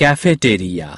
cafeteria.